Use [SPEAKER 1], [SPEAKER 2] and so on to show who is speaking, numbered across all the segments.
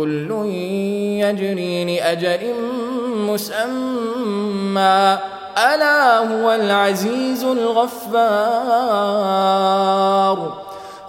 [SPEAKER 1] كل يجري لأجل مسمى. ألا هو العزيز الغفار.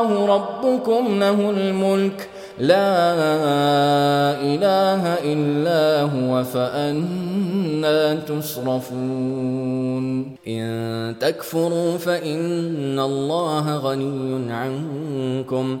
[SPEAKER 1] ربكم له الملك. لا إله إلا هو فأنا تصرفون. إن تكفروا فإن الله غني عنكم.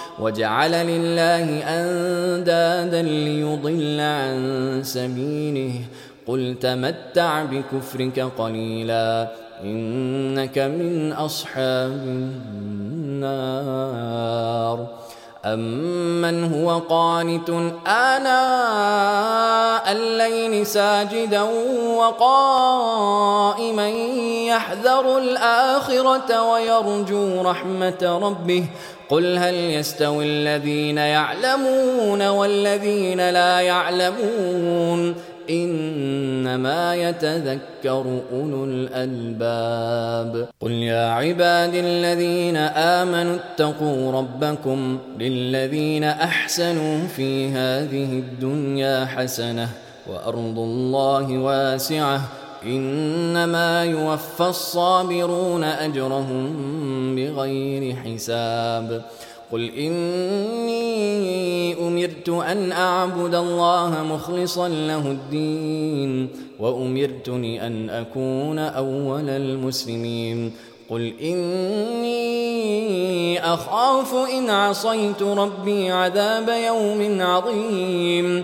[SPEAKER 1] وجعل لله أندادا ليضل عن سبيله. قل تمتع بكفرك قليلا إنك من أصحاب النار. أمن هو قانت آناء الليل ساجدا وقائما يحذر الآخرة ويرجو رحمة ربه. قل هل يستوي الذين يعلمون والذين لا يعلمون إنما يتذكر أولو الألباب. قل يا عباد الذين آمنوا اتقوا ربكم للذين أحسنوا في هذه الدنيا حسنة وأرض الله واسعة إنما يوفى الصابرون أجرهم بغير حساب. قل إني أمرت أن أعبد الله مخلصا له الدين وأمرت أن أكون أول المسلمين. قل إني أخاف إن عصيت ربي عذاب يوم عظيم.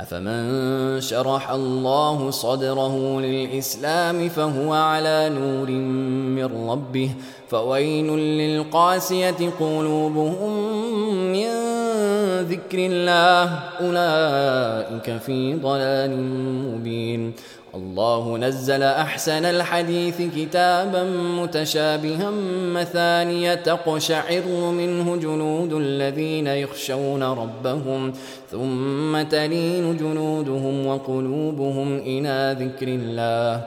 [SPEAKER 1] أفمن شرح الله صدره للإسلام فهو على نور من ربه فويل للقاسية قلوبهم من ذكر الله. أولئك في ضلال مبين. الله نزل أحسن الحديث كتابا متشابها مثانية تقشعر منه جنود الذين يخشون ربهم ثم تلين جنودهم وقلوبهم إلى ذكر الله.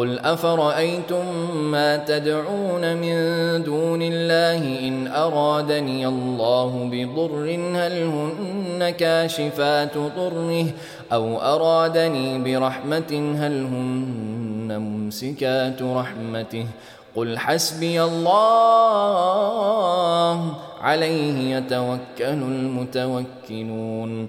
[SPEAKER 1] قل أفرأيتم ما تدعون من دون الله إن أرادني الله بضر هل هن كاشفات ضره أو أرادني برحمة هل هن ممسكات رحمته قل حسبي الله عليه يتوكل المتوكلون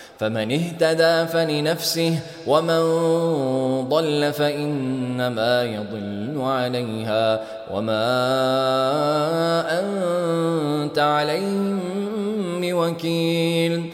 [SPEAKER 1] فمن اهتدى فلنفسه ومن ضل فإنما يضل عليها. وما أنت عليهم بوكيل.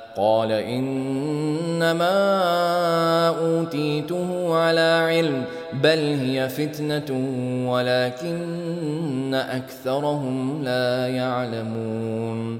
[SPEAKER 1] قال إنما أوتيته على علم بل هي فتنة ولكن أكثرهم لا يعلمون.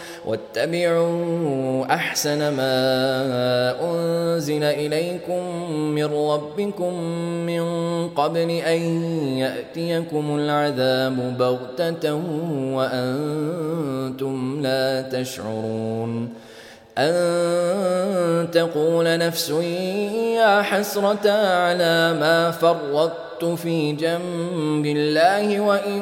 [SPEAKER 1] واتبعوا أحسن ما أنزل إليكم من ربكم من قبل أن يأتيكم العذاب بغتة وأنتم لا تشعرون أن تقول نفس يا حسرة على ما فرطت في جنب الله وإن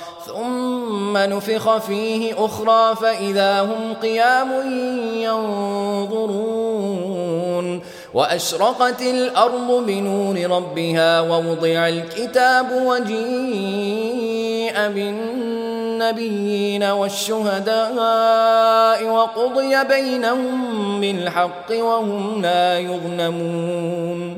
[SPEAKER 1] ثم نفخ فيه أخرى فإذا هم قيام ينظرون. وأشرقت الأرض بنور ربها ووضع الكتاب وجيء بالنبيين والشهداء وقضي بينهم بالحق وهم لا يظلمون.